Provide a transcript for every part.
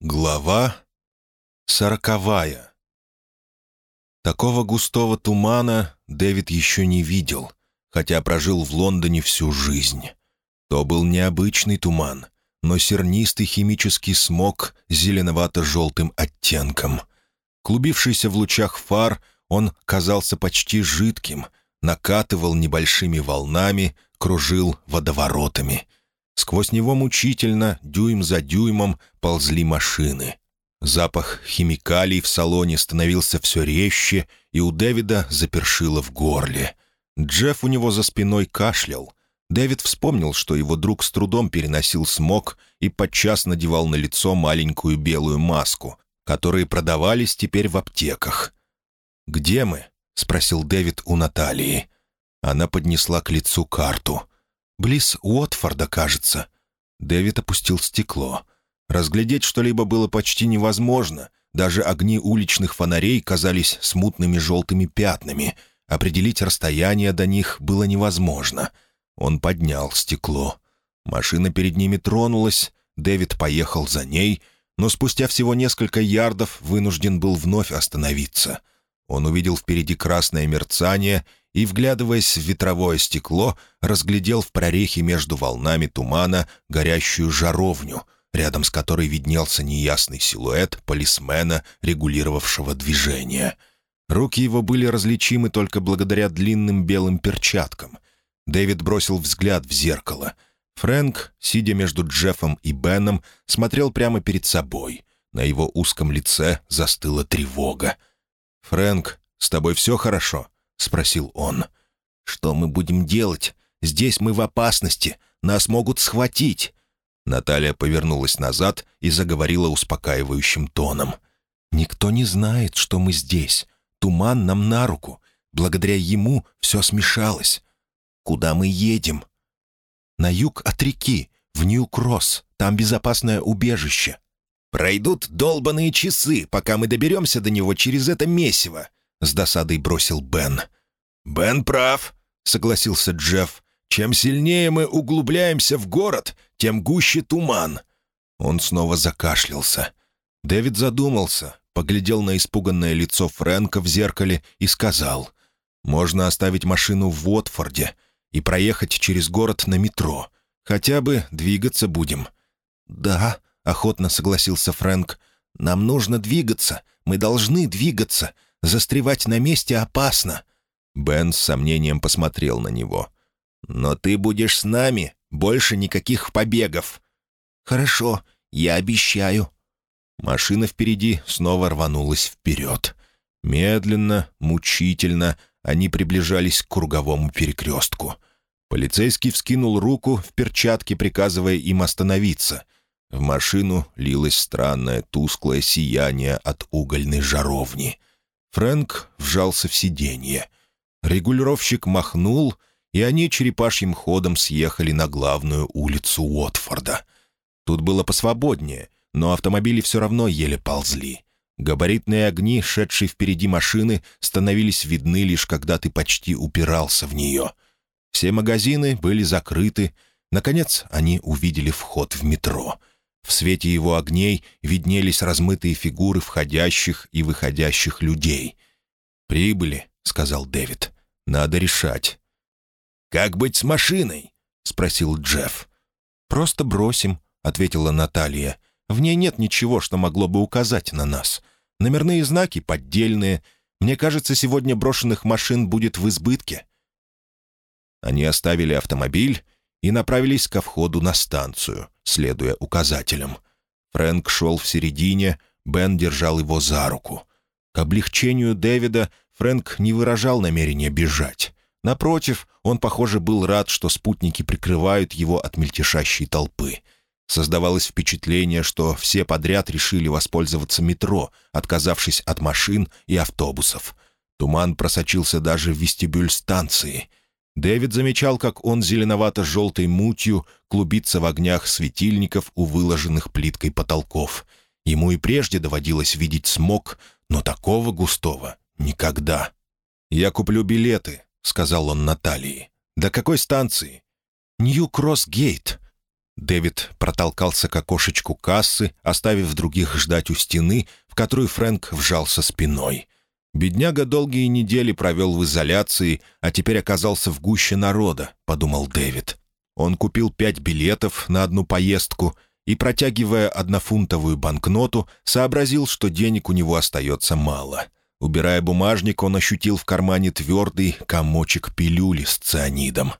Глава сороковая Такого густого тумана Дэвид еще не видел, хотя прожил в Лондоне всю жизнь. То был необычный туман, но сернистый химический смог зеленовато-желтым оттенком. Клубившийся в лучах фар, он казался почти жидким, накатывал небольшими волнами, кружил водоворотами — Сквозь него мучительно, дюйм за дюймом, ползли машины. Запах химикалий в салоне становился все резче, и у Дэвида запершило в горле. Джефф у него за спиной кашлял. Дэвид вспомнил, что его друг с трудом переносил смог и подчас надевал на лицо маленькую белую маску, которые продавались теперь в аптеках. «Где мы?» — спросил Дэвид у Натальи. Она поднесла к лицу карту. «Близ Уотфорда, кажется». Дэвид опустил стекло. Разглядеть что-либо было почти невозможно. Даже огни уличных фонарей казались смутными желтыми пятнами. Определить расстояние до них было невозможно. Он поднял стекло. Машина перед ними тронулась. Дэвид поехал за ней, но спустя всего несколько ярдов вынужден был вновь остановиться. Он увидел впереди красное мерцание и, вглядываясь в ветровое стекло, разглядел в прорехе между волнами тумана горящую жаровню, рядом с которой виднелся неясный силуэт полисмена, регулировавшего движение. Руки его были различимы только благодаря длинным белым перчаткам. Дэвид бросил взгляд в зеркало. Фрэнк, сидя между Джеффом и Беном, смотрел прямо перед собой. На его узком лице застыла тревога. «Фрэнк, с тобой все хорошо?» — спросил он. «Что мы будем делать? Здесь мы в опасности. Нас могут схватить». Наталья повернулась назад и заговорила успокаивающим тоном. «Никто не знает, что мы здесь. Туман нам на руку. Благодаря ему все смешалось. Куда мы едем?» «На юг от реки, в Нью-Кросс. Там безопасное убежище». «Пройдут долбаные часы, пока мы доберемся до него через это месиво», — с досадой бросил Бен. «Бен прав», — согласился Джефф. «Чем сильнее мы углубляемся в город, тем гуще туман». Он снова закашлялся. Дэвид задумался, поглядел на испуганное лицо Фрэнка в зеркале и сказал, «Можно оставить машину в Уотфорде и проехать через город на метро. Хотя бы двигаться будем». «Да», — охотно согласился Фрэнк, — «нам нужно двигаться, мы должны двигаться. Застревать на месте опасно». Бен с сомнением посмотрел на него. «Но ты будешь с нами. Больше никаких побегов». «Хорошо, я обещаю». Машина впереди снова рванулась вперед. Медленно, мучительно они приближались к круговому перекрестку. Полицейский вскинул руку в перчатке, приказывая им остановиться. В машину лилось странное тусклое сияние от угольной жаровни. Фрэнк вжался в сиденье. Регулировщик махнул, и они черепашьим ходом съехали на главную улицу Уотфорда. Тут было посвободнее, но автомобили все равно еле ползли. Габаритные огни, шедшие впереди машины, становились видны лишь когда ты почти упирался в нее. Все магазины были закрыты. Наконец они увидели вход в метро. В свете его огней виднелись размытые фигуры входящих и выходящих людей. «Прибыли», — сказал Дэвид. «Надо решать». «Как быть с машиной?» — спросил Джефф. «Просто бросим», — ответила Наталья. «В ней нет ничего, что могло бы указать на нас. Номерные знаки поддельные. Мне кажется, сегодня брошенных машин будет в избытке». Они оставили автомобиль и направились ко входу на станцию, следуя указателям. Фрэнк шел в середине, Бен держал его за руку. К облегчению Дэвида Фрэнк не выражал намерения бежать. Напротив, он, похоже, был рад, что спутники прикрывают его от мельтешащей толпы. Создавалось впечатление, что все подряд решили воспользоваться метро, отказавшись от машин и автобусов. Туман просочился даже в вестибюль станции. Дэвид замечал, как он зеленовато-желтой мутью клубится в огнях светильников у выложенных плиткой потолков. Ему и прежде доводилось видеть смог, но такого густого никогда. «Я куплю билеты», — сказал он Натальи. «До какой станции?» «Нью-Кросс-Гейт». Дэвид протолкался к окошечку кассы, оставив других ждать у стены, в которую Фрэнк вжался спиной. «Бедняга долгие недели провел в изоляции, а теперь оказался в гуще народа», — подумал Дэвид. Он купил пять билетов на одну поездку и, протягивая однофунтовую банкноту, сообразил, что денег у него остается мало. Убирая бумажник, он ощутил в кармане твердый комочек пилюли с цианидом.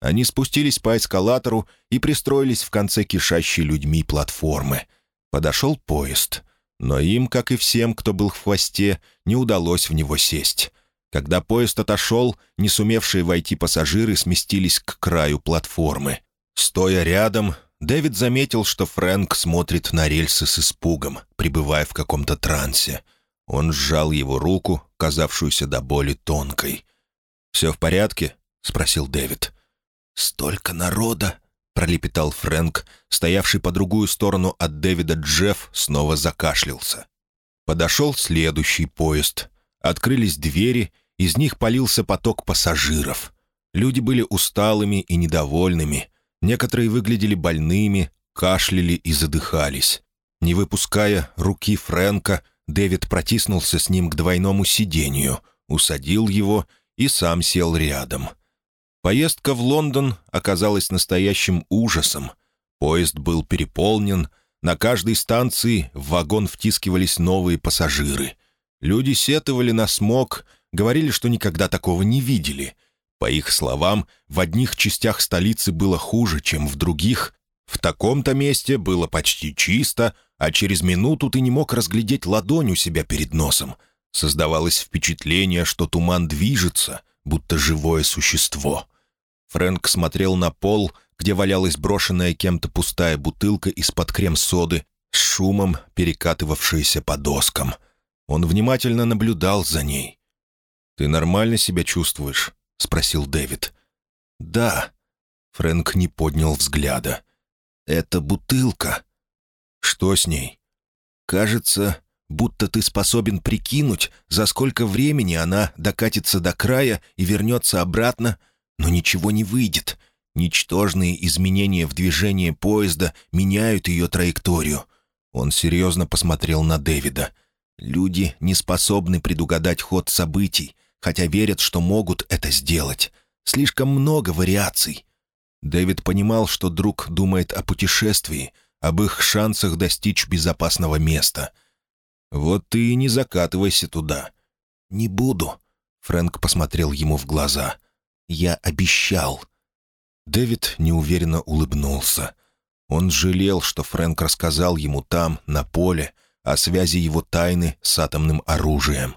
Они спустились по эскалатору и пристроились в конце кишащей людьми платформы. Подошел поезд. Но им, как и всем, кто был в хвосте, не удалось в него сесть. Когда поезд отошел, не сумевшие войти пассажиры сместились к краю платформы. Стоя рядом, Дэвид заметил, что Фрэнк смотрит на рельсы с испугом, пребывая в каком-то трансе. Он сжал его руку, казавшуюся до боли тонкой. «Все в порядке?» — спросил Дэвид. «Столько народа!» — пролепетал Фрэнк, стоявший по другую сторону от Дэвида Джефф, снова закашлялся. Подошел следующий поезд. Открылись двери, из них полился поток пассажиров. Люди были усталыми и недовольными. Некоторые выглядели больными, кашляли и задыхались. Не выпуская руки Фрэнка, Дэвид протиснулся с ним к двойному сиденью, усадил его и сам сел рядом — Поездка в Лондон оказалась настоящим ужасом. Поезд был переполнен, на каждой станции в вагон втискивались новые пассажиры. Люди сетовали на смог, говорили, что никогда такого не видели. По их словам, в одних частях столицы было хуже, чем в других. В таком-то месте было почти чисто, а через минуту ты не мог разглядеть ладонь у себя перед носом. Создавалось впечатление, что туман движется, будто живое существо. Фрэнк смотрел на пол, где валялась брошенная кем-то пустая бутылка из-под крем-соды, с шумом перекатывавшаяся по доскам. Он внимательно наблюдал за ней. «Ты нормально себя чувствуешь?» — спросил Дэвид. «Да». Фрэнк не поднял взгляда. «Это бутылка». «Что с ней?» «Кажется, будто ты способен прикинуть, за сколько времени она докатится до края и вернется обратно, но ничего не выйдет. Ничтожные изменения в движении поезда меняют ее траекторию. Он серьезно посмотрел на Дэвида. Люди не способны предугадать ход событий, хотя верят, что могут это сделать. Слишком много вариаций. Дэвид понимал, что друг думает о путешествии, об их шансах достичь безопасного места. «Вот ты и не закатывайся туда». «Не буду», — Фрэнк посмотрел ему в глаза. Я обещал». Дэвид неуверенно улыбнулся. Он жалел, что Фрэнк рассказал ему там, на поле, о связи его тайны с атомным оружием.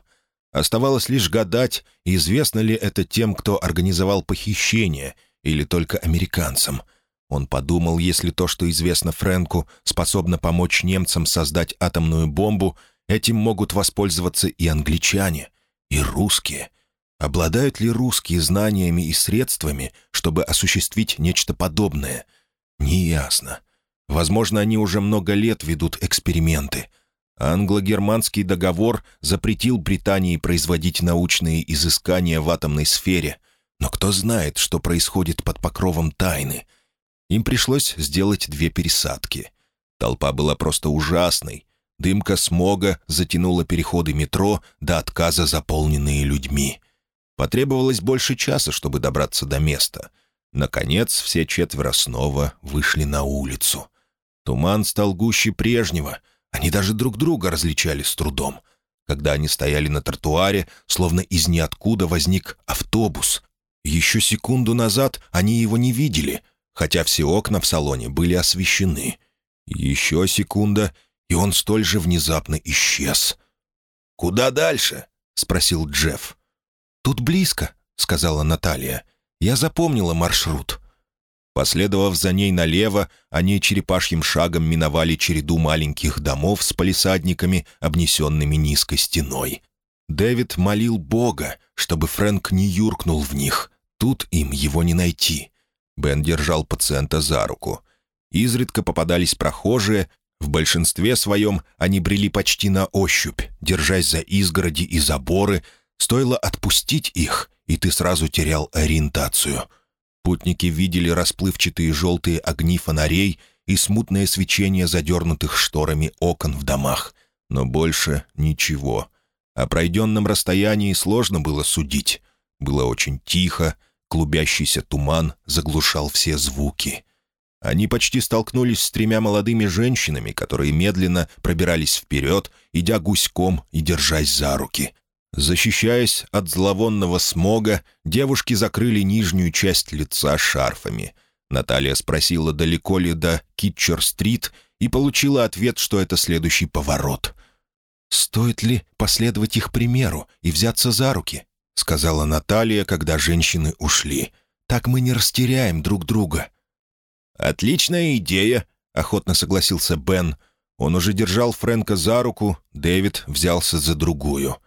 Оставалось лишь гадать, известно ли это тем, кто организовал похищение, или только американцам. Он подумал, если то, что известно Фрэнку, способно помочь немцам создать атомную бомбу, этим могут воспользоваться и англичане, и русские, Обладают ли русские знаниями и средствами, чтобы осуществить нечто подобное? Неясно. Возможно, они уже много лет ведут эксперименты. Англо-германский договор запретил Британии производить научные изыскания в атомной сфере. Но кто знает, что происходит под покровом тайны? Им пришлось сделать две пересадки. Толпа была просто ужасной. Дымка смога затянула переходы метро до отказа, заполненные людьми. Потребовалось больше часа, чтобы добраться до места. Наконец, все четверо снова вышли на улицу. Туман стал гуще прежнего. Они даже друг друга различали с трудом. Когда они стояли на тротуаре, словно из ниоткуда возник автобус. Еще секунду назад они его не видели, хотя все окна в салоне были освещены. Еще секунда, и он столь же внезапно исчез. «Куда дальше?» — спросил Джефф. «Тут близко», — сказала Наталья. «Я запомнила маршрут». Последовав за ней налево, они черепашьим шагом миновали череду маленьких домов с палисадниками, обнесенными низкой стеной. Дэвид молил Бога, чтобы Фрэнк не юркнул в них. Тут им его не найти. Бен держал пациента за руку. Изредка попадались прохожие, в большинстве своем они брели почти на ощупь, держась за изгороди и заборы, Стоило отпустить их, и ты сразу терял ориентацию. Путники видели расплывчатые желтые огни фонарей и смутное свечение задернутых шторами окон в домах, но больше ничего. О пройденном расстоянии сложно было судить. Было очень тихо, клубящийся туман заглушал все звуки. Они почти столкнулись с тремя молодыми женщинами, которые медленно пробирались вперед, идя гуськом и держась за руки. Защищаясь от зловонного смога, девушки закрыли нижнюю часть лица шарфами. Наталья спросила, далеко ли до Китчер-стрит, и получила ответ, что это следующий поворот. «Стоит ли последовать их примеру и взяться за руки?» — сказала Наталья, когда женщины ушли. «Так мы не растеряем друг друга». «Отличная идея», — охотно согласился Бен. Он уже держал Фрэнка за руку, Дэвид взялся за другую.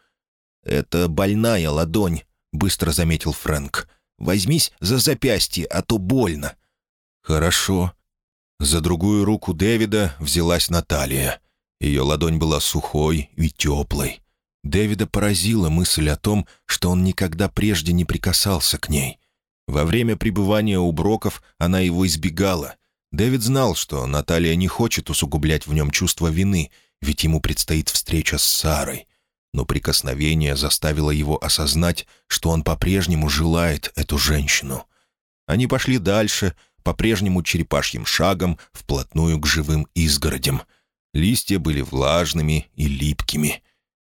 «Это больная ладонь», — быстро заметил Фрэнк. «Возьмись за запястье, а то больно». «Хорошо». За другую руку Дэвида взялась Наталья. Ее ладонь была сухой и теплой. Дэвида поразила мысль о том, что он никогда прежде не прикасался к ней. Во время пребывания у Броков она его избегала. Дэвид знал, что Наталья не хочет усугублять в нем чувство вины, ведь ему предстоит встреча с Сарой. Но прикосновение заставило его осознать, что он по-прежнему желает эту женщину. Они пошли дальше, по-прежнему черепашьим шагом, вплотную к живым изгородям. Листья были влажными и липкими.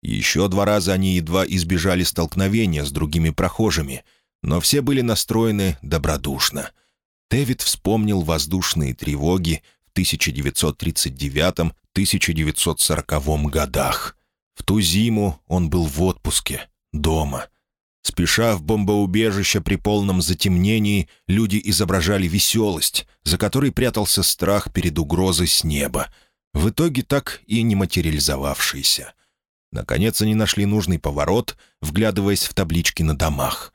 Еще два раза они едва избежали столкновения с другими прохожими — но все были настроены добродушно. Дэвид вспомнил воздушные тревоги в 1939-1940 годах. В ту зиму он был в отпуске, дома. Спеша в бомбоубежище при полном затемнении, люди изображали веселость, за которой прятался страх перед угрозой с неба, в итоге так и не материализовавшийся. Наконец они нашли нужный поворот, вглядываясь в таблички на домах.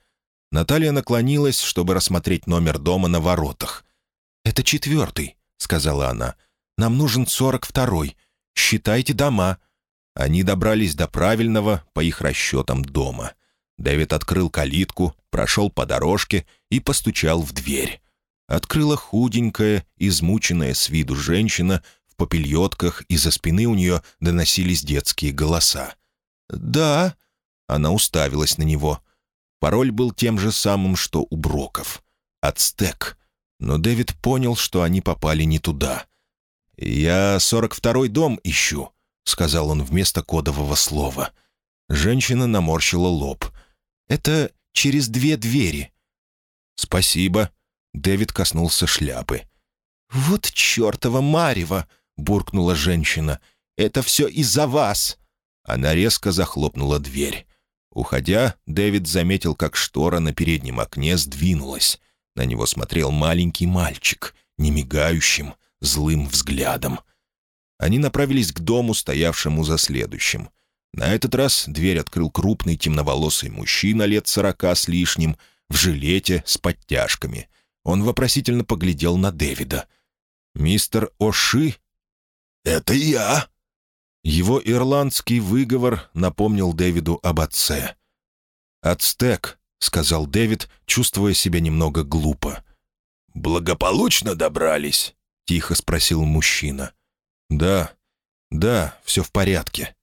Наталья наклонилась, чтобы рассмотреть номер дома на воротах. «Это четвертый», — сказала она. «Нам нужен сорок второй. Считайте дома». Они добрались до правильного, по их расчетам, дома. Дэвид открыл калитку, прошел по дорожке и постучал в дверь. Открыла худенькая, измученная с виду женщина в попельотках, и за спины у нее доносились детские голоса. «Да», — она уставилась на него, — Пароль был тем же самым, что у Броков. «Ацтек». Но Дэвид понял, что они попали не туда. «Я сорок второй дом ищу», — сказал он вместо кодового слова. Женщина наморщила лоб. «Это через две двери». «Спасибо». Дэвид коснулся шляпы. «Вот чертова марева!» — буркнула женщина. «Это все из-за вас!» Она резко захлопнула дверь. Уходя, Дэвид заметил, как штора на переднем окне сдвинулась. На него смотрел маленький мальчик, немигающим, злым взглядом. Они направились к дому, стоявшему за следующим. На этот раз дверь открыл крупный темноволосый мужчина лет сорока с лишним, в жилете с подтяжками. Он вопросительно поглядел на Дэвида. «Мистер Оши?» «Это я», его ирландский выговор напомнил Дэвиду об отце. «Ацтек», — сказал Дэвид, чувствуя себя немного глупо. «Благополучно добрались?» — тихо спросил мужчина. «Да, да, все в порядке».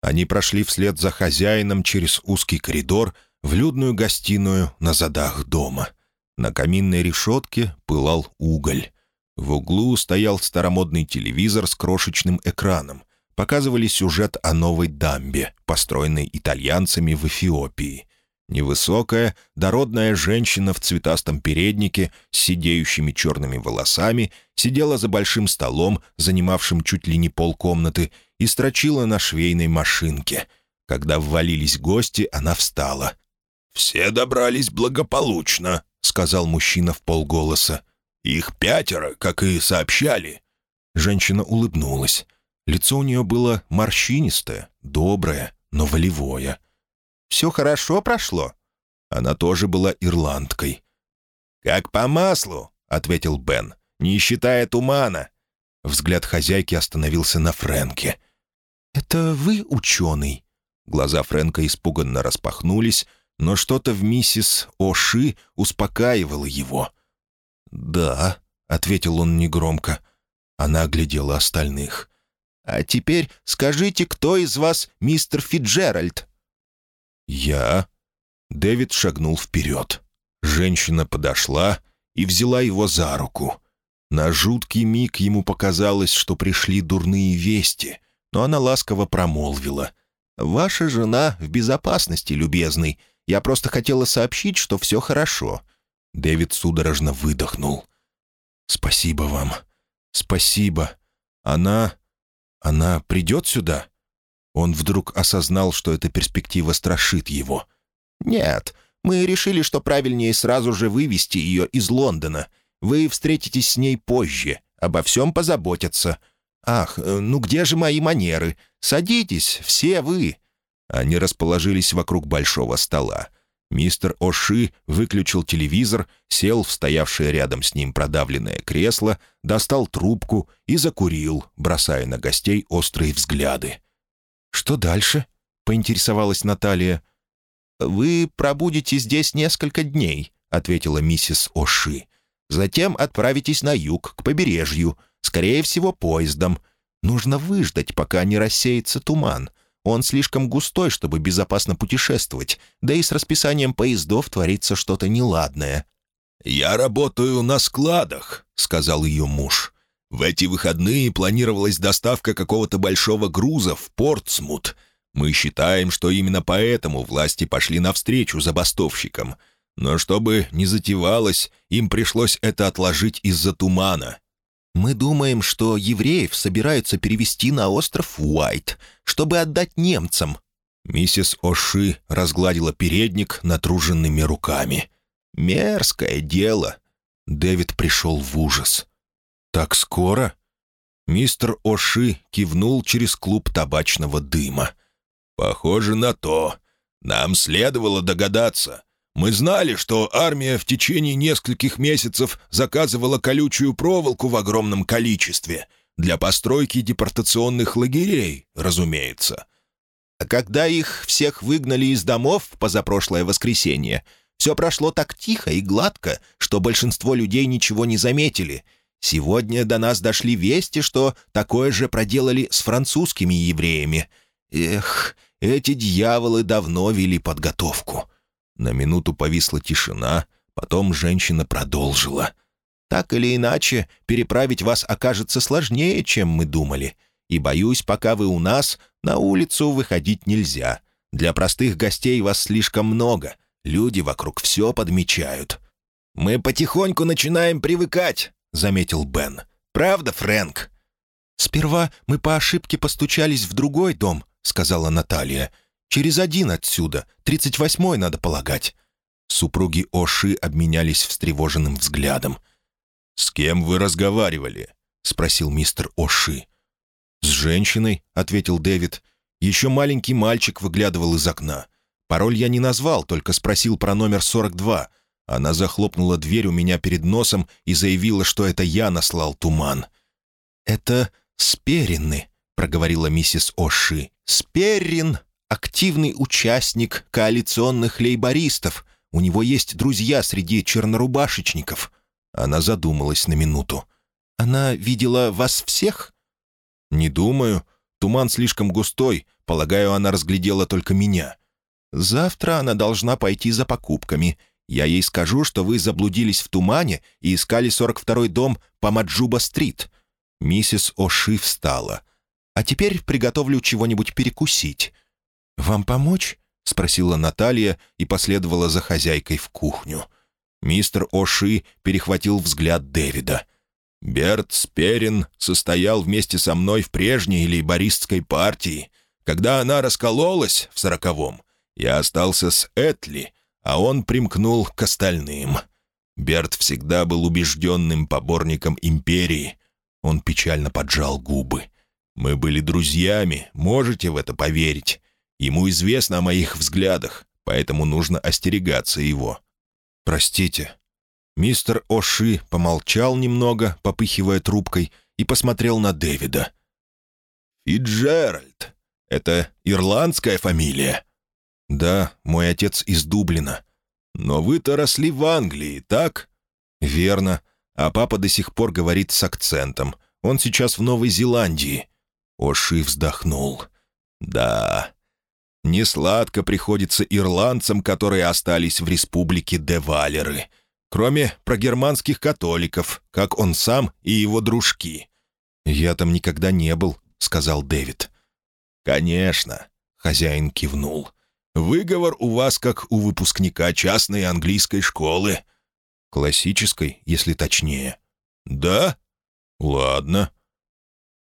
Они прошли вслед за хозяином через узкий коридор в людную гостиную на задах дома. На каминной решетке пылал уголь. В углу стоял старомодный телевизор с крошечным экраном показывали сюжет о новой дамбе, построенной итальянцами в Эфиопии. Невысокая, дородная женщина в цветастом переднике с сидеющими черными волосами сидела за большим столом, занимавшим чуть ли не полкомнаты, и строчила на швейной машинке. Когда ввалились гости, она встала. «Все добрались благополучно», — сказал мужчина в полголоса. «Их пятеро, как и сообщали». Женщина улыбнулась. Лицо у нее было морщинистое, доброе, но волевое. «Все хорошо прошло?» Она тоже была ирландкой. «Как по маслу», — ответил Бен, — «не считая тумана». Взгляд хозяйки остановился на Фрэнке. «Это вы ученый?» Глаза Фрэнка испуганно распахнулись, но что-то в миссис Оши успокаивало его. «Да», — ответил он негромко. Она оглядела остальных. «А теперь скажите, кто из вас мистер Фиджеральд?» «Я». Дэвид шагнул вперед. Женщина подошла и взяла его за руку. На жуткий миг ему показалось, что пришли дурные вести, но она ласково промолвила. «Ваша жена в безопасности, любезный. Я просто хотела сообщить, что все хорошо». Дэвид судорожно выдохнул. «Спасибо вам. Спасибо. Она... она придет сюда?» Он вдруг осознал, что эта перспектива страшит его. «Нет, мы решили, что правильнее сразу же вывести ее из Лондона. Вы встретитесь с ней позже. Обо всем позаботятся. Ах, э, ну где же мои манеры? Садитесь, все вы». Они расположились вокруг большого стола. Мистер Оши выключил телевизор, сел в стоявшее рядом с ним продавленное кресло, достал трубку и закурил, бросая на гостей острые взгляды. «Что дальше?» — поинтересовалась Наталья. «Вы пробудете здесь несколько дней», — ответила миссис Оши. «Затем отправитесь на юг, к побережью, скорее всего, поездом. Нужно выждать, пока не рассеется туман. Он слишком густой, чтобы безопасно путешествовать, да и с расписанием поездов творится что-то неладное». «Я работаю на складах», — сказал ее муж. «В эти выходные планировалась доставка какого-то большого груза в Портсмут. Мы считаем, что именно поэтому власти пошли навстречу забастовщикам. Но чтобы не затевалось, им пришлось это отложить из-за тумана. Мы думаем, что евреев собираются перевести на остров Уайт, чтобы отдать немцам». Миссис Оши разгладила передник натруженными руками. «Мерзкое дело». Дэвид пришел в ужас. «Так скоро?» Мистер Оши кивнул через клуб табачного дыма. «Похоже на то. Нам следовало догадаться. Мы знали, что армия в течение нескольких месяцев заказывала колючую проволоку в огромном количестве. Для постройки депортационных лагерей, разумеется. А когда их всех выгнали из домов позапрошлое воскресенье, все прошло так тихо и гладко, что большинство людей ничего не заметили. Сегодня до нас дошли вести, что такое же проделали с французскими евреями. Эх, эти дьяволы давно вели подготовку. На минуту повисла тишина, потом женщина продолжила. «Так или иначе, переправить вас окажется сложнее, чем мы думали. И, боюсь, пока вы у нас, на улицу выходить нельзя. Для простых гостей вас слишком много. Люди вокруг все подмечают». «Мы потихоньку начинаем привыкать», — заметил Бен. «Правда, Фрэнк?» «Сперва мы по ошибке постучались в другой дом», — сказала Наталья. Через один отсюда, тридцать восьмой, надо полагать». Супруги Оши обменялись встревоженным взглядом. «С кем вы разговаривали?» — спросил мистер Оши. «С женщиной», — ответил Дэвид. «Еще маленький мальчик выглядывал из окна. Пароль я не назвал, только спросил про номер 42. Она захлопнула дверь у меня перед носом и заявила, что это я наслал туман». «Это Сперины», — проговорила миссис Оши. «Сперин активный участник коалиционных лейбористов. У него есть друзья среди чернорубашечников». Она задумалась на минуту. «Она видела вас всех?» «Не думаю. Туман слишком густой. Полагаю, она разглядела только меня. Завтра она должна пойти за покупками. Я ей скажу, что вы заблудились в тумане и искали 42-й дом по Маджуба-стрит». Миссис Оши встала. «А теперь приготовлю чего-нибудь перекусить. «Вам помочь?» — спросила Наталья и последовала за хозяйкой в кухню. Мистер Оши перехватил взгляд Дэвида. «Берт Сперин состоял вместе со мной в прежней лейбористской партии. Когда она раскололась в сороковом, я остался с Этли, а он примкнул к остальным. Берт всегда был убежденным поборником империи. Он печально поджал губы. Мы были друзьями, можете в это поверить. Ему известно о моих взглядах, поэтому нужно остерегаться его. Простите». Мистер Оши помолчал немного, попыхивая трубкой, и посмотрел на Дэвида. «Фиджеральд. Это ирландская фамилия?» «Да, мой отец из Дублина». «Но вы-то росли в Англии, так?» «Верно. А папа до сих пор говорит с акцентом. Он сейчас в Новой Зеландии». Оши вздохнул. «Да, несладко приходится ирландцам, которые остались в республике Девалеры, кроме прогерманских католиков, как он сам и его дружки». «Я там никогда не был», — сказал Дэвид. «Конечно», — хозяин кивнул. «Выговор у вас как у выпускника частной английской школы». «Классической, если точнее». «Да? Ладно».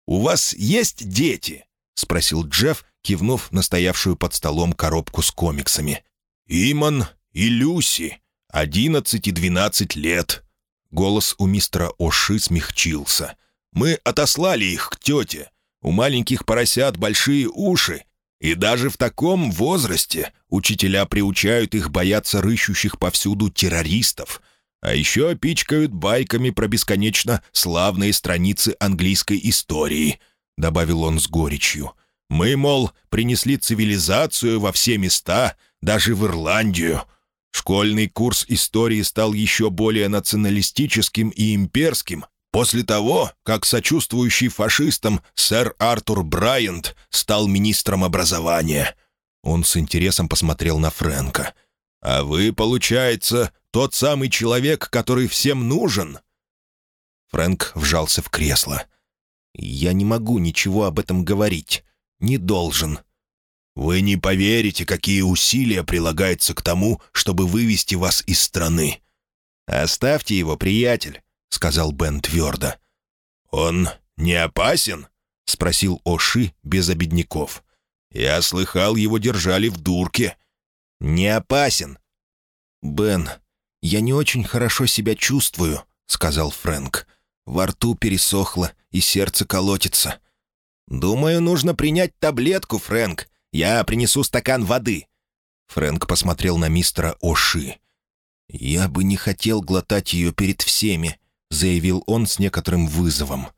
«У вас есть дети?» — спросил Джефф, кивнув на стоявшую под столом коробку с комиксами. «Иман и Люси. Одиннадцать и двенадцать лет». Голос у мистера Оши смягчился. «Мы отослали их к тете. У маленьких поросят большие уши. И даже в таком возрасте учителя приучают их бояться рыщущих повсюду террористов. А еще пичкают байками про бесконечно славные страницы английской истории», — добавил он с горечью. Мы, мол, принесли цивилизацию во все места, даже в Ирландию. Школьный курс истории стал еще более националистическим и имперским после того, как сочувствующий фашистам сэр Артур Брайант стал министром образования. Он с интересом посмотрел на Фрэнка. «А вы, получается, тот самый человек, который всем нужен?» Фрэнк вжался в кресло. «Я не могу ничего об этом говорить не должен. Вы не поверите, какие усилия прилагаются к тому, чтобы вывести вас из страны. «Оставьте его, приятель», — сказал Бен твердо. «Он не опасен?» — спросил Оши без обедняков. «Я слыхал, его держали в дурке». «Не опасен». «Бен, я не очень хорошо себя чувствую», — сказал Фрэнк. «Во рту пересохло, и сердце колотится. «Думаю, нужно принять таблетку, Фрэнк. Я принесу стакан воды». Фрэнк посмотрел на мистера Оши. «Я бы не хотел глотать ее перед всеми», — заявил он с некоторым вызовом.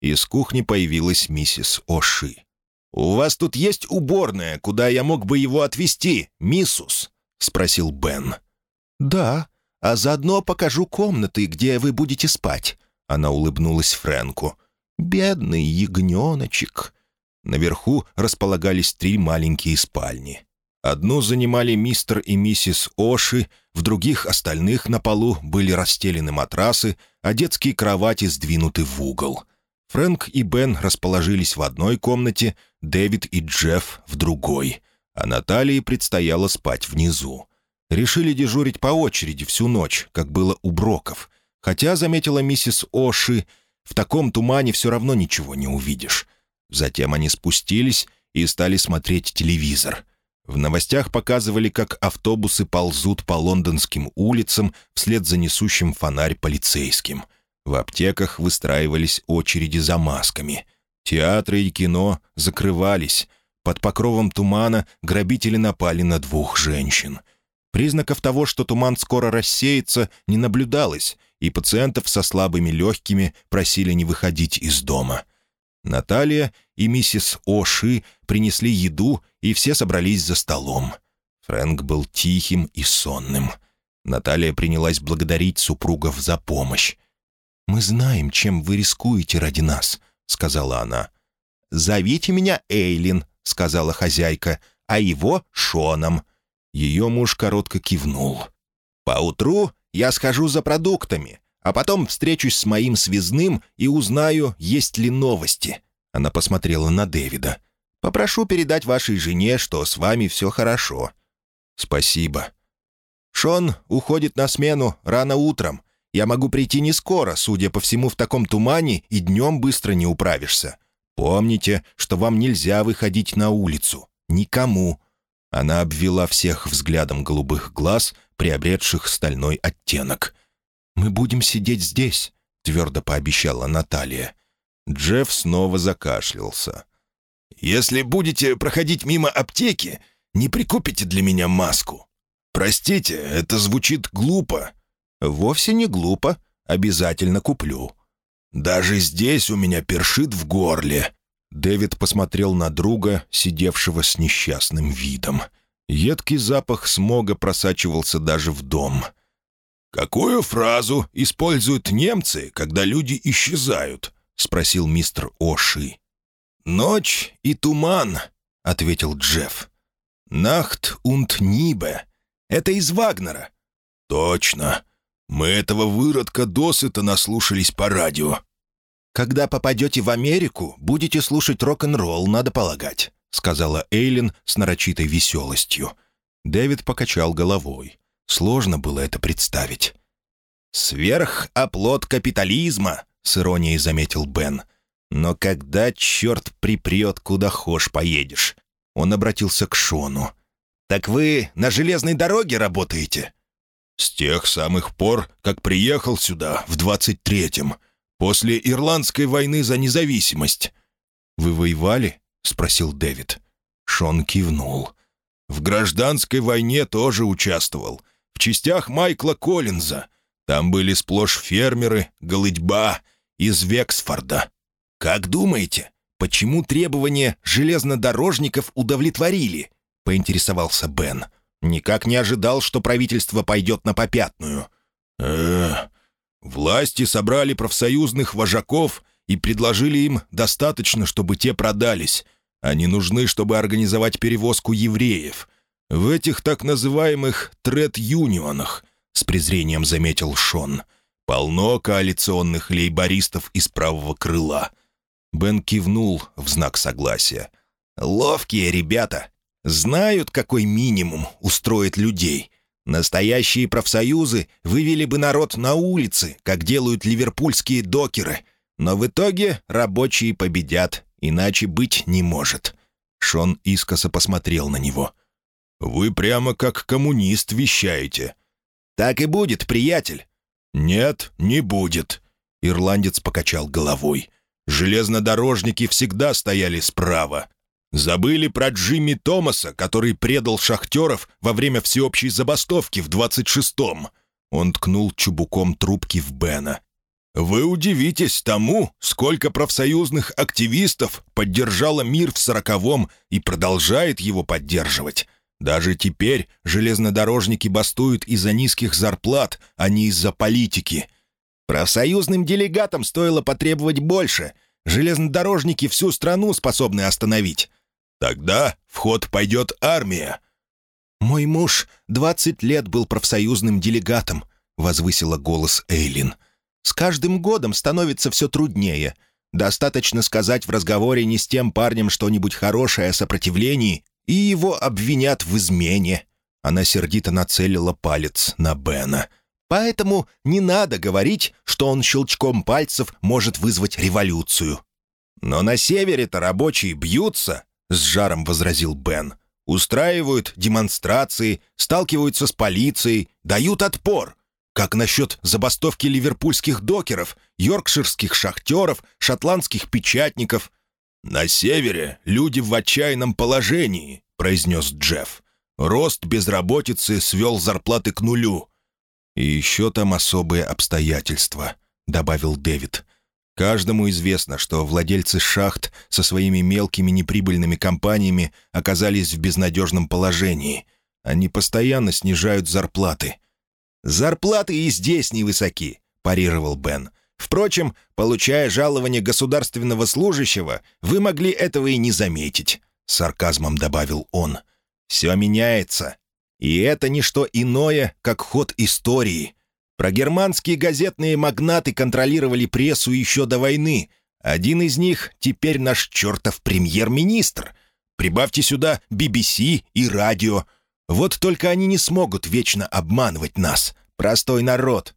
Из кухни появилась миссис Оши. «У вас тут есть уборная, куда я мог бы его отвезти, миссус?» — спросил Бен. «Да, а заодно покажу комнаты, где вы будете спать». Она улыбнулась Фрэнку. Бедный ягненочек. Наверху располагались три маленькие спальни. Одну занимали мистер и миссис Оши, в других остальных на полу были расстелены матрасы, а детские кровати сдвинуты в угол. Фрэнк и Бен расположились в одной комнате, Дэвид и Джефф в другой, а Наталье предстояло спать внизу. Решили дежурить по очереди всю ночь, как было у Броков, хотя, заметила миссис Оши, в таком тумане все равно ничего не увидишь. Затем они спустились и стали смотреть телевизор. В новостях показывали, как автобусы ползут по лондонским улицам вслед за несущим фонарь полицейским. В аптеках выстраивались очереди за масками. Театры и кино закрывались. Под покровом тумана грабители напали на двух женщин. Признаков того, что туман скоро рассеется, не наблюдалось, и пациентов со слабыми легкими просили не выходить из дома. Наталья и миссис Оши принесли еду, и все собрались за столом. Фрэнк был тихим и сонным. Наталья принялась благодарить супругов за помощь. «Мы знаем, чем вы рискуете ради нас», — сказала она. «Зовите меня Эйлин», — сказала хозяйка, — «а его — Шоном». Ее муж коротко кивнул. «Поутру я схожу за продуктами, а потом встречусь с моим связным и узнаю, есть ли новости». Она посмотрела на Дэвида. «Попрошу передать вашей жене, что с вами все хорошо». «Спасибо». «Шон уходит на смену рано утром. Я могу прийти не скоро, судя по всему, в таком тумане, и днем быстро не управишься. Помните, что вам нельзя выходить на улицу. Никому». Она обвела всех взглядом голубых глаз, приобретших стальной оттенок. «Мы будем сидеть здесь», — твердо пообещала Наталья. Джефф снова закашлялся. «Если будете проходить мимо аптеки, не прикупите для меня маску. Простите, это звучит глупо». «Вовсе не глупо. Обязательно куплю». «Даже здесь у меня першит в горле». Дэвид посмотрел на друга, сидевшего с несчастным видом. Едкий запах смога просачивался даже в дом. «Какую фразу используют немцы, когда люди исчезают?» — спросил мистер Оши. «Ночь и туман», — ответил Джефф. «Нахт und Нибе. Это из Вагнера». «Точно. Мы этого выродка досыта наслушались по радио». «Когда попадете в Америку, будете слушать рок-н-ролл, надо полагать», — сказала Эйлин с нарочитой веселостью. Дэвид покачал головой. Сложно было это представить. «Сверхоплот капитализма», — с иронией заметил Бен. «Но когда черт припрет, куда хошь поедешь?» Он обратился к Шону. «Так вы на железной дороге работаете?» «С тех самых пор, как приехал сюда, в двадцать третьем, после Ирландской войны за независимость». «Вы воевали?» — спросил Дэвид. Шон кивнул. «В гражданской войне тоже участвовал. В частях Майкла Коллинза. Там были сплошь фермеры, голыдьба из Вексфорда. Как думаете, почему требования железнодорожников удовлетворили?» — поинтересовался Бен. «Никак не ожидал, что правительство пойдет на попятную». «Э, власти собрали профсоюзных вожаков и предложили им достаточно, чтобы те продались. Они нужны, чтобы организовать перевозку евреев. В этих так называемых тред-юнионах с презрением заметил Шон. «Полно коалиционных лейбористов из правого крыла». Бен кивнул в знак согласия. «Ловкие ребята. Знают, какой минимум устроит людей. Настоящие профсоюзы вывели бы народ на улицы, как делают ливерпульские докеры. Но в итоге рабочие победят, иначе быть не может». Шон искоса посмотрел на него. «Вы прямо как коммунист вещаете. «Так и будет, приятель». «Нет, не будет», — ирландец покачал головой. «Железнодорожники всегда стояли справа. Забыли про Джимми Томаса, который предал шахтеров во время всеобщей забастовки в 26-м». Он ткнул чубуком трубки в Бена. «Вы удивитесь тому, сколько профсоюзных активистов поддержало мир в сороковом и продолжает его поддерживать. Даже теперь железнодорожники бастуют из-за низких зарплат, а не из-за политики. Профсоюзным делегатам стоило потребовать больше. Железнодорожники всю страну способны остановить. Тогда в ход пойдет армия. «Мой муж двадцать лет был профсоюзным делегатом», — возвысила голос Эйлин. «С каждым годом становится все труднее. Достаточно сказать в разговоре не с тем парнем что-нибудь хорошее о сопротивлении, и его обвинят в измене». Она сердито нацелила палец на Бена. «Поэтому не надо говорить, что он щелчком пальцев может вызвать революцию». «Но на севере-то рабочие бьются», — с жаром возразил Бен. «Устраивают демонстрации, сталкиваются с полицией, дают отпор. Как насчет забастовки ливерпульских докеров, йоркширских шахтеров, шотландских печатников?» «На севере люди в отчаянном положении», — произнес Джефф. «Рост безработицы свел зарплаты к нулю». «И еще там особые обстоятельства», — добавил Дэвид. «Каждому известно, что владельцы шахт со своими мелкими неприбыльными компаниями оказались в безнадежном положении. Они постоянно снижают зарплаты». «Зарплаты и здесь невысоки», — парировал Бен. Впрочем, получая жалование государственного служащего, вы могли этого и не заметить», — сарказмом добавил он. «Все меняется. И это не что иное, как ход истории. Прогерманские газетные магнаты контролировали прессу еще до войны. Один из них теперь наш чертов премьер-министр. Прибавьте сюда BBC и радио. Вот только они не смогут вечно обманывать нас, простой народ».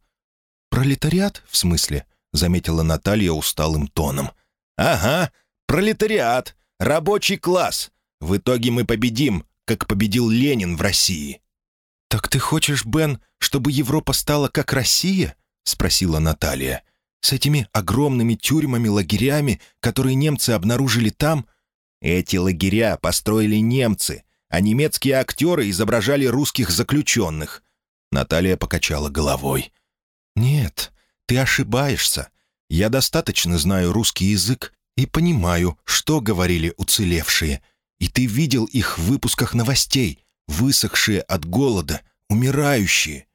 «Пролетариат, в смысле?» — заметила Наталья усталым тоном. «Ага, пролетариат, рабочий класс. В итоге мы победим, как победил Ленин в России». «Так ты хочешь, Бен, чтобы Европа стала как Россия?» — спросила Наталья. «С этими огромными тюрьмами, лагерями, которые немцы обнаружили там?» «Эти лагеря построили немцы, а немецкие актеры изображали русских заключенных». Наталья покачала головой. «Нет, ты ошибаешься. Я достаточно знаю русский язык и понимаю, что говорили уцелевшие. И ты видел их в выпусках новостей. высохшие от голода, умирающие.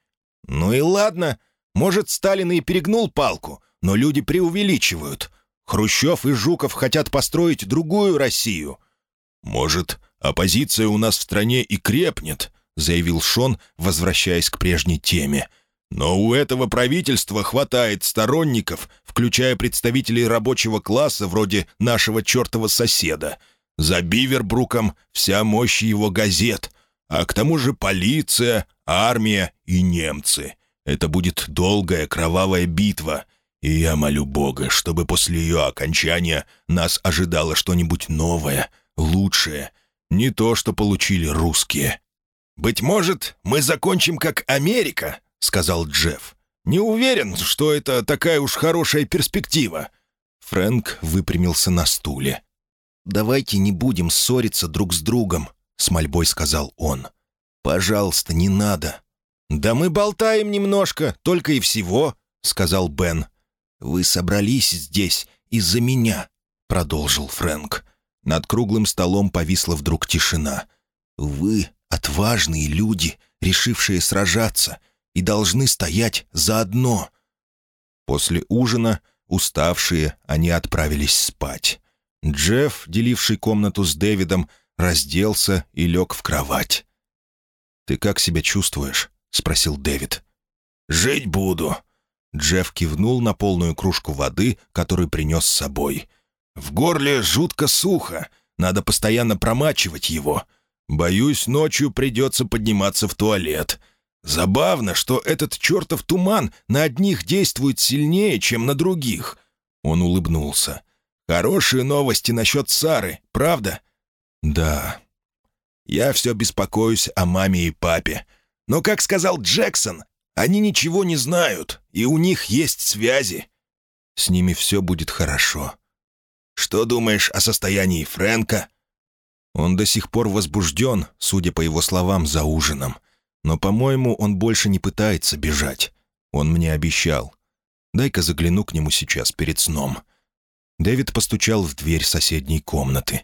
Ну и ладно, может, Сталин и перегнул палку, но люди преувеличивают. Хрущев и Жуков хотят построить другую Россию. Может, оппозиция у нас в стране и крепнет, заявил Шон, возвращаясь к прежней теме. Но у этого правительства хватает сторонников, включая представителей рабочего класса вроде нашего чертова соседа. За Бивербруком вся мощь его газет, а к тому же полиция, армия и немцы. Это будет долгая кровавая битва, и я молю Бога, чтобы после ее окончания нас ожидало что-нибудь новое, лучшее, не то, что получили русские. «Быть может, мы закончим как Америка», — сказал Джефф. «Не уверен, что это такая уж хорошая перспектива». Фрэнк выпрямился на стуле. «Давайте не будем ссориться друг с другом», — с мольбой сказал он. «Пожалуйста, не надо». «Да мы болтаем немножко, только и всего», — сказал Бен. «Вы собрались здесь из-за меня», — продолжил Фрэнк. Над круглым столом повисла вдруг тишина. «Вы отважные люди, решившие сражаться, и должны стоять заодно». После ужина, уставшие, они отправились спать. Джефф, деливший комнату с Дэвидом, разделся и лег в кровать. «Ты как себя чувствуешь?» — спросил Дэвид. «Жить буду». Джефф кивнул на полную кружку воды, которую принес с собой. «В горле жутко сухо. Надо постоянно промачивать его. Боюсь, ночью придется подниматься в туалет. Забавно, что этот чертов туман на одних действует сильнее, чем на других». Он улыбнулся. «Хорошие новости насчет Сары, правда?» «Да». «Я все беспокоюсь о маме и папе. Но, как сказал Джексон, они ничего не знают, и у них есть связи. С ними все будет хорошо. Что думаешь о состоянии Фрэнка?» Он до сих пор возбужден, судя по его словам, за ужином. Но, по-моему, он больше не пытается бежать. Он мне обещал. Дай-ка загляну к нему сейчас перед сном. Дэвид постучал в дверь соседней комнаты.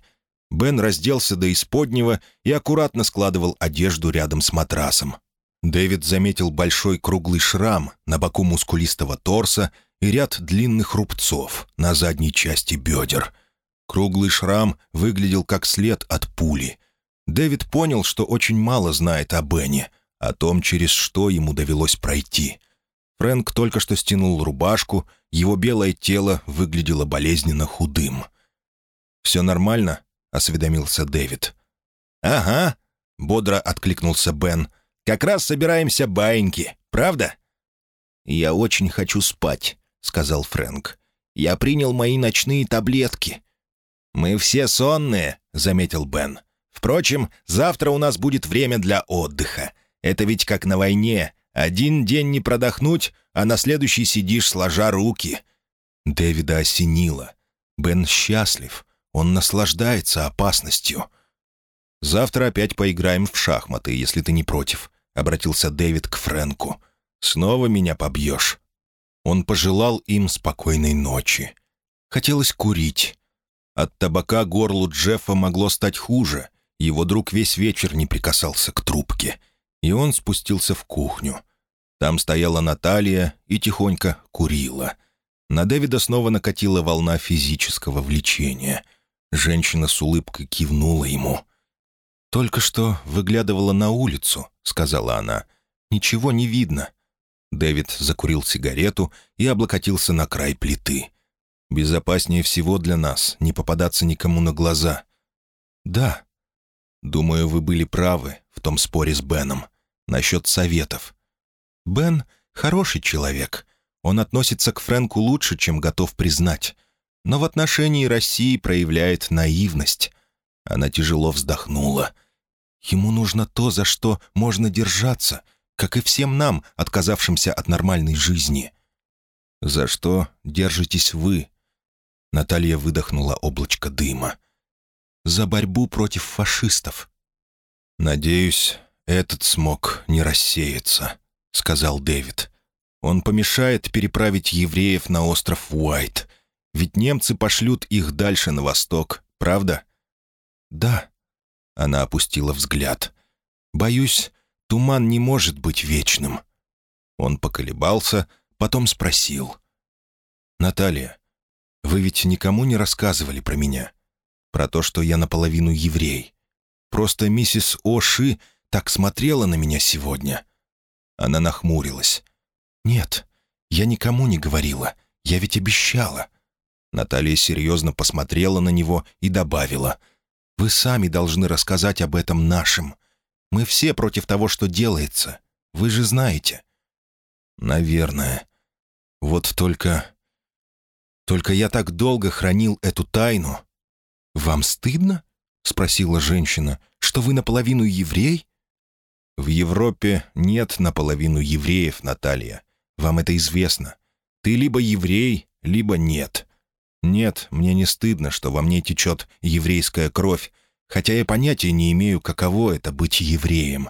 Бен разделся до исподнего и аккуратно складывал одежду рядом с матрасом. Дэвид заметил большой круглый шрам на боку мускулистого торса и ряд длинных рубцов на задней части бедер. Круглый шрам выглядел как след от пули. Дэвид понял, что очень мало знает о Бене, о том, через что ему довелось пройти. Фрэнк только что стянул рубашку, его белое тело выглядело болезненно худым. «Все нормально?» — осведомился Дэвид. «Ага», — бодро откликнулся Бен. «Как раз собираемся баиньки, правда?» «Я очень хочу спать», — сказал Фрэнк. «Я принял мои ночные таблетки. «Мы все сонные», — заметил Бен. «Впрочем, завтра у нас будет время для отдыха. Это ведь как на войне. Один день не продохнуть, а на следующий сидишь, сложа руки». Дэвида осенило. Бен счастлив. Он наслаждается опасностью. «Завтра опять поиграем в шахматы, если ты не против», — обратился Дэвид к Фрэнку. «Снова меня побьешь». Он пожелал им спокойной ночи. Хотелось курить. От табака горлу Джеффа могло стать хуже. Его друг весь вечер не прикасался к трубке. И он спустился в кухню. Там стояла Наталья и тихонько курила. На Дэвида снова накатила волна физического влечения. Женщина с улыбкой кивнула ему. «Только что выглядывала на улицу», — сказала она. «Ничего не видно». Дэвид закурил сигарету и облокотился на край плиты. Безопаснее всего для нас не попадаться никому на глаза. Да. Думаю, вы были правы в том споре с Беном. Насчет советов. Бен — хороший человек. Он относится к Фрэнку лучше, чем готов признать. Но в отношении России проявляет наивность. Она тяжело вздохнула. Ему нужно то, за что можно держаться, как и всем нам, отказавшимся от нормальной жизни. «За что держитесь вы?» Наталья выдохнула облачко дыма. «За борьбу против фашистов». «Надеюсь, этот смог не рассеяться», — сказал Дэвид. «Он помешает переправить евреев на остров Уайт. Ведь немцы пошлют их дальше на восток, правда?» «Да». Она опустила взгляд. Боюсь, туман не может быть вечным». Он поколебался, потом спросил. «Наталья, вы ведь никому не рассказывали про меня? Про то, что я наполовину еврей? Просто миссис Оши так смотрела на меня сегодня». Она нахмурилась. «Нет, я никому не говорила. Я ведь обещала». Наталья серьезно посмотрела на него и добавила. «Вы сами должны рассказать об этом нашим. Мы все против того, что делается. Вы же знаете». «Наверное. Вот только... Только я так долго хранил эту тайну». «Вам стыдно?» — спросила женщина. «Что вы наполовину еврей?» «В Европе нет наполовину евреев, Наталья. Вам это известно. Ты либо еврей, либо нет. Нет, мне не стыдно, что во мне течет еврейская кровь, хотя я понятия не имею, каково это быть евреем.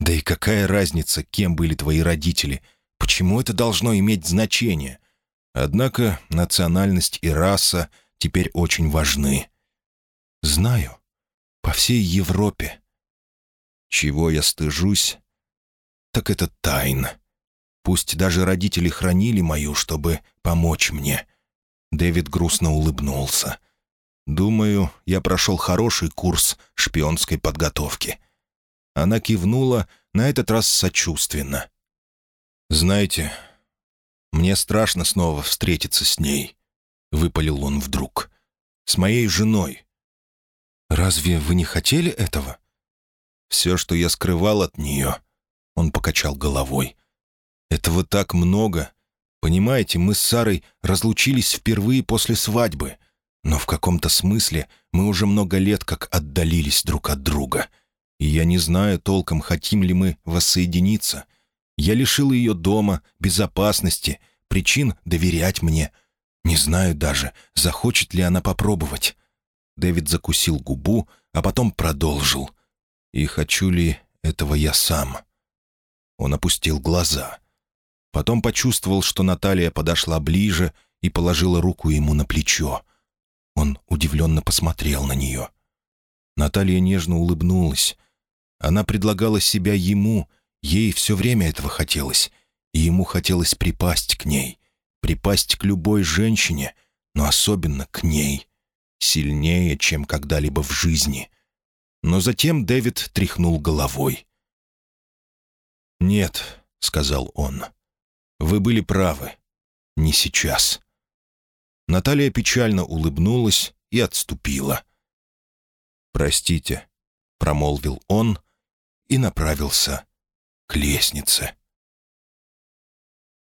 Да и какая разница, кем были твои родители? Почему это должно иметь значение? Однако национальность и раса теперь очень важны. Знаю. По всей Европе. Чего я стыжусь? Так это тайна. Пусть даже родители хранили мою, чтобы помочь мне. Дэвид грустно улыбнулся. «Думаю, я прошел хороший курс шпионской подготовки». Она кивнула, на этот раз сочувственно. «Знаете, мне страшно снова встретиться с ней», — выпалил он вдруг. «С моей женой». «Разве вы не хотели этого?» «Все, что я скрывал от нее», — он покачал головой. «Этого так много. Понимаете, мы с Сарой разлучились впервые после свадьбы, но в каком-то смысле мы уже много лет как отдалились друг от друга. И я не знаю толком, хотим ли мы воссоединиться. Я лишил ее дома, безопасности, причин доверять мне. Не знаю даже, захочет ли она попробовать». Дэвид закусил губу, а потом продолжил. «И хочу ли этого я сам?» Он опустил глаза. Потом почувствовал, что Наталья подошла ближе и положила руку ему на плечо. Он удивленно посмотрел на нее. Наталья нежно улыбнулась. Она предлагала себя ему, ей все время этого хотелось, и ему хотелось припасть к ней, припасть к любой женщине, но особенно к ней, сильнее, чем когда-либо в жизни. Но затем Дэвид тряхнул головой. «Нет», — сказал он, — вы были правы. Не сейчас». Наталья печально улыбнулась и отступила. «Простите», — промолвил он и направился к лестнице.